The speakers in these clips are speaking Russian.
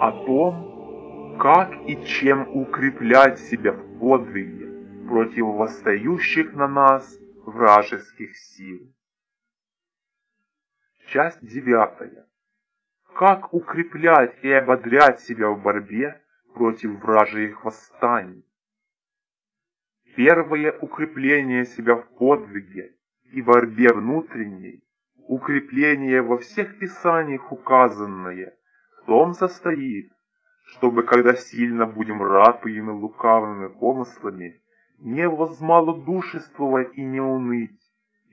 о том, как и чем укреплять себя в подвиге против восстающих на нас вражеских сил. Часть девятая. Как укреплять и ободрять себя в борьбе против вражьих восстаний? Первое укрепление себя в подвиге и борьбе внутренней, укрепление во всех писаниях указанное, том состоит, чтобы когда сильно будем рапыми лукавыми помыслами, не возмалодушествовать и не уныть,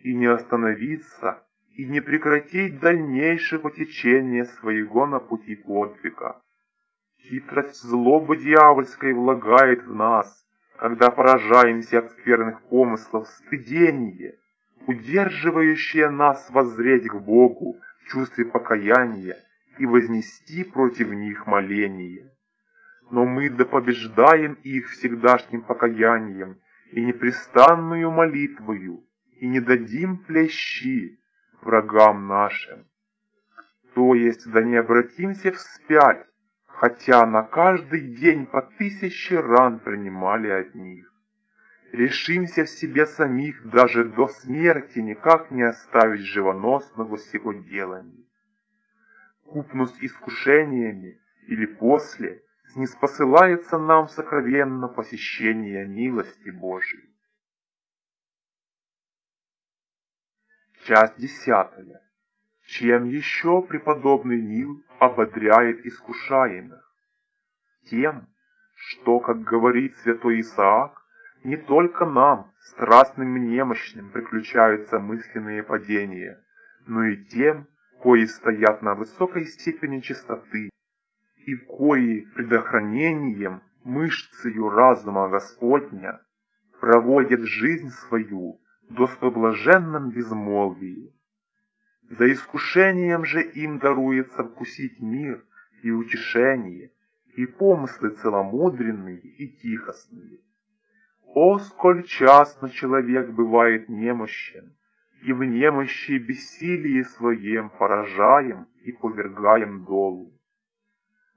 и не остановиться, и не прекратить дальнейшего течения своего на пути подвига. Хитрость злобы дьявольской влагает в нас, когда поражаемся от скверных помыслов, стыдение, удерживающее нас воззреть к Богу в чувстве покаяния и вознести против них моление. Но мы да побеждаем их всегдашним покаянием и непрестанную молитвою, и не дадим плещи врагам нашим. То есть да не обратимся вспять, хотя на каждый день по тысяче ран принимали от них. Решимся в себе самих даже до смерти никак не оставить живоносного сего делания. Купнус искушениями или после, снеспосылается нам сокровенно посещение милости Божией. Часть десятая. Чем еще преподобный Нил ободряет искушаемых? Тем, что, как говорит святой Исаак, не только нам, страстным немощным, приключаются мысленные падения, но и тем, кои стоят на высокой степени чистоты, и кои предохранением мышцею разума Господня проводят жизнь свою в достоблаженном безмолвии. За искушением же им даруется вкусить мир и утешение, и помыслы целомудренные и тихостные. О, сколь часто человек бывает немощен, и в немощи бессилии своем поражаем и повергаем долу.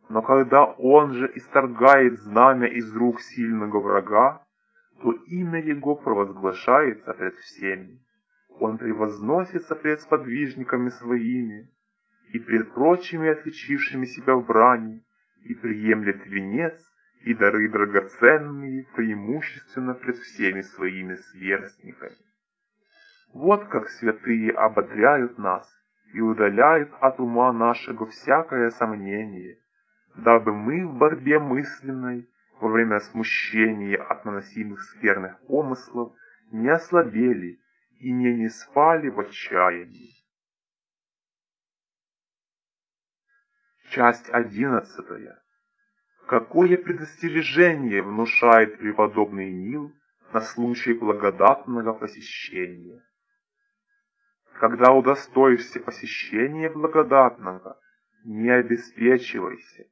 Но когда он же исторгает знамя из рук сильного врага, то имя его провозглашается пред всеми он превозносится пред сподвижниками своими и пред прочими отличившими себя в брани, и приемлет венец и дары драгоценные преимущественно пред всеми своими сверстниками. Вот как святые ободряют нас и удаляют от ума нашего всякое сомнение, дабы мы в борьбе мысленной во время смущения от наносимых скверных помыслов не ослабели и не не спали в отчаянии. Часть одиннадцатая. Какое предостережение внушает преподобный Нил на случай благодатного посещения? Когда удостоишься посещения благодатного, не обеспечивайся,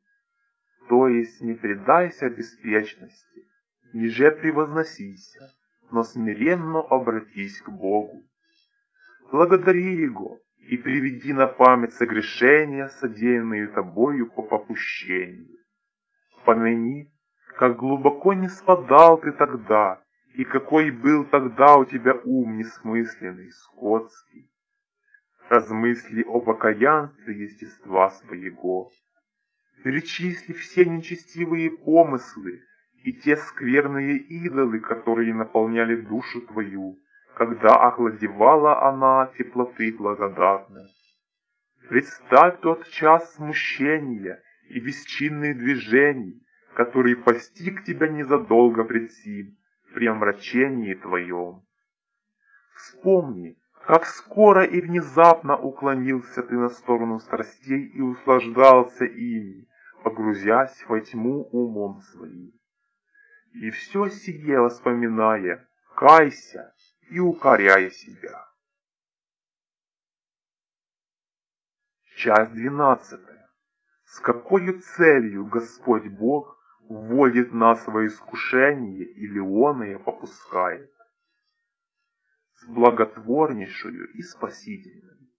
то есть не предайся беспечности, ниже превозносися, но смиренно обратись к Богу. Благодари Его и приведи на память согрешения, содеянные тобою по попущению. Помяни, как глубоко не спадал ты тогда, и какой был тогда у тебя ум несмысленный, скотский. Размысли о покаянстве естества своего. Перечисли все нечестивые помыслы, и те скверные идолы, которые наполняли душу твою, когда охладевала она теплоты благодатной. Представь тот час смущения и бесчинных движений, который постиг тебя незадолго пред сим, при омрачении твоем. Вспомни, как скоро и внезапно уклонился ты на сторону страстей и услаждался ими, погрузясь во тьму умом своим и все сие вспоминая, кайся и укоряя себя. Часть двенадцатая. С какой целью Господь Бог вводит нас во искушение или оное попускает? Благотворнейшую и спасительной.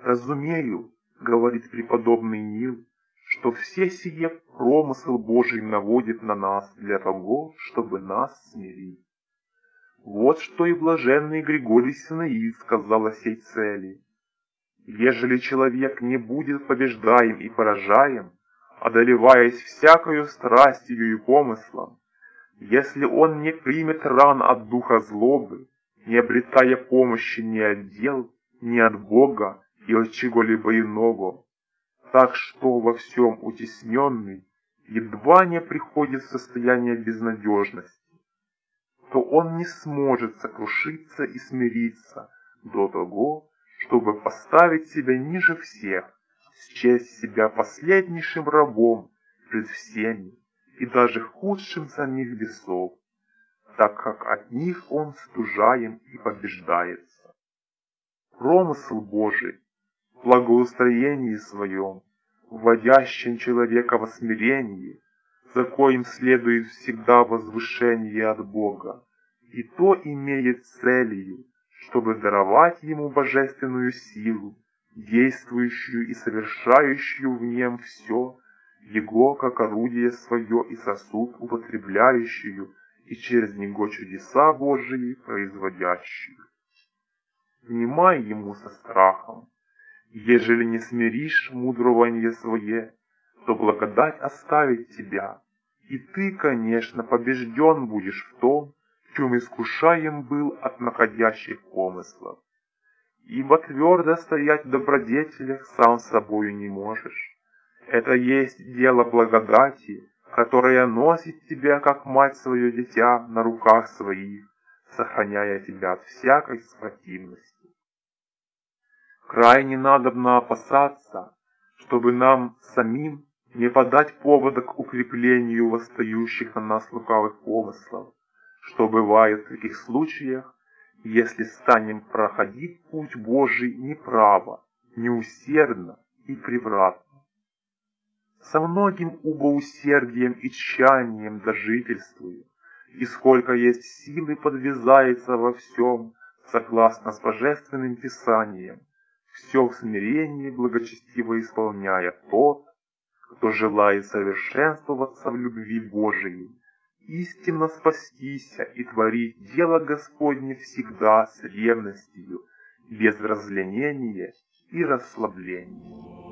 Разумею, говорит преподобный Нил, что все сие промысл Божий наводит на нас для того, чтобы нас смирить. Вот что и блаженный Григорий Синаид сказал о сей цели. Ежели человек не будет побеждаем и поражаем, одолеваясь всякою страстью и помыслом, если он не примет ран от духа злобы, не обретая помощи ни от дел, ни от Бога и от чего-либо иного, так что во всем утесненный едва не приходит в состояние безнадежности, то он не сможет сокрушиться и смириться до того, чтобы поставить себя ниже всех, счесть себя последнейшим рабом пред всеми и даже худшим самих бесов, так как от них он стужаем и побеждается. Промысл Божий в благоустроении своем, вводящим человека во смирение, за коим следует всегда возвышение от Бога, и то имеет целью, чтобы даровать ему божественную силу, действующую и совершающую в нем все, его как орудие свое и сосуд употребляющую, и через него чудеса Божии производящие. Внимай ему со страхом, ежели не смиришь мудрование свое, то благодать оставит тебя, и ты, конечно, побежден будешь в том, чем искушаем был от находящих помыслов. Ибо твердо стоять в добродетелях сам собою не можешь. Это есть дело благодати, которая носит тебя, как мать свое дитя, на руках своих, сохраняя тебя от всякой спротивности. Крайне надобно опасаться, чтобы нам самим не подать повода к укреплению восстающих на нас лукавых помыслов, что бывает в таких случаях, если станем проходить путь Божий неправо, неусердно и превратно. Со многим убоусердием и тщанием дожительствую, и сколько есть силы подвязается во всем, согласно с божественным писанием, все в смирении благочестиво исполняя тот, кто желает совершенствоваться в любви Божией, истинно спастися и творить дело Господне всегда с ревностью, без разленения и расслабления.